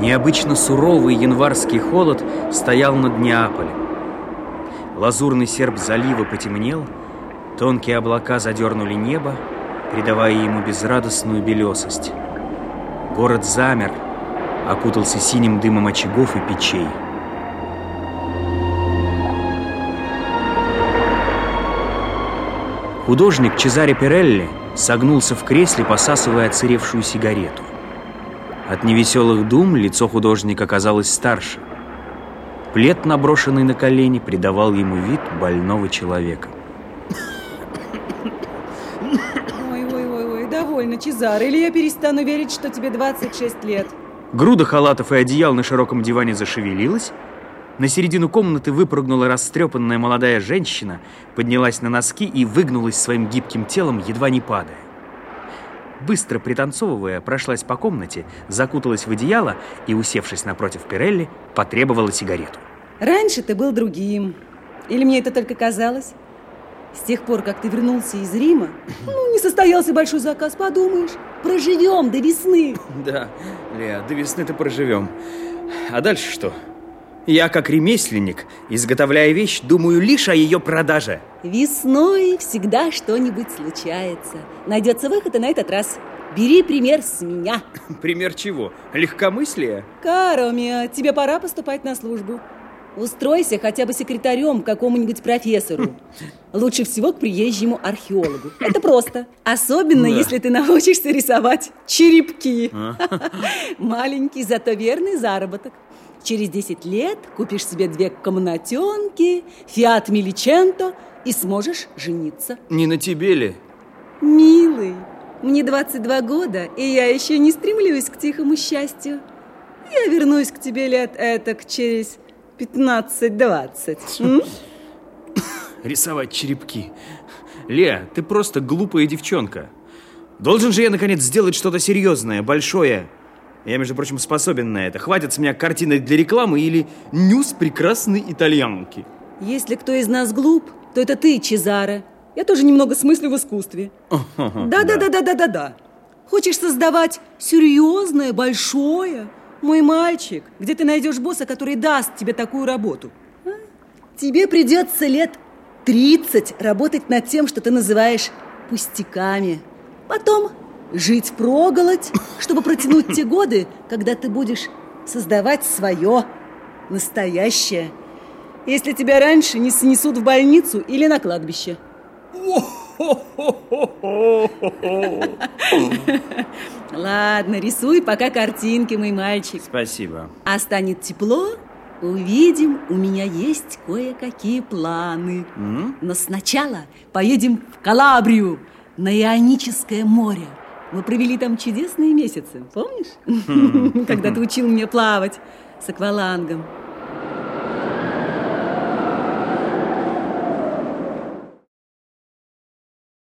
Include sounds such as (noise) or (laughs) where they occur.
Необычно суровый январский холод стоял над Неаполем. Лазурный серп залива потемнел, тонкие облака задернули небо, придавая ему безрадостную белесость. Город замер, окутался синим дымом очагов и печей. Художник Чезаре Пирелли согнулся в кресле, посасывая оцаревшую сигарету. От невеселых дум лицо художника казалось старше. Плед, наброшенный на колени, придавал ему вид больного человека. Ой-ой-ой, довольно, Чезар, или я перестану верить, что тебе 26 лет. Груда халатов и одеял на широком диване зашевелилась. На середину комнаты выпрыгнула растрепанная молодая женщина, поднялась на носки и выгнулась своим гибким телом, едва не падая. Быстро пританцовывая, прошлась по комнате, закуталась в одеяло и, усевшись напротив Пирелли, потребовала сигарету. Раньше ты был другим. Или мне это только казалось? С тех пор, как ты вернулся из Рима, ну, не состоялся большой заказ, подумаешь. Проживем до весны. Да, Леа, до весны-то проживем. А дальше что? Я, как ремесленник, изготовляя вещь, думаю лишь о ее продаже. Весной всегда что-нибудь случается. Найдется выход и на этот раз. Бери пример с меня. (laughs) Пример чего? Легкомыслие? Каро, Миа, тебе пора поступать на службу. Устройся хотя бы секретарем к какому-нибудь профессору. (laughs) Лучше всего к приезжему археологу. Это просто. Особенно, да. если ты научишься рисовать черепки. А. (laughs) Маленький, зато верный заработок. Через 10 лет купишь себе две комнатенки, фиат Миличенто и сможешь жениться. Не на тебе ли? Милый, мне 22 года, и я еще не стремлюсь к тихому счастью. Я вернусь к тебе лет этак через 15-20. (laughs) Рисовать черепки. Леа, ты просто глупая девчонка. Должен же я, наконец, сделать что-то серьезное, большое. Я, между прочим, способен на это. Хватит с меня картинок для рекламы или нюс прекрасной итальянки. Если кто из нас глуп, то это ты, Чезаре. Я тоже немного смыслю в искусстве. Да-да-да-да-да-да-да. Хочешь создавать серьезное, большое, мой мальчик, где ты найдешь босса, который даст тебе такую работу? А? Тебе придется лет 30 работать над тем, что ты называешь пустяками. Потом жить проголодь, чтобы протянуть те годы, когда ты будешь создавать свое настоящее. Если тебя раньше не снесут в больницу или на кладбище. (laughs) Ладно, рисуй пока картинки, мой мальчик. Спасибо. А станет тепло, увидим, у меня есть кое-какие планы. Mm? Но сначала поедем в Калабрию, на Ионическое море. Мы провели там чудесные месяцы, помнишь? (laughs) Когда ты учил меня плавать с аквалангом.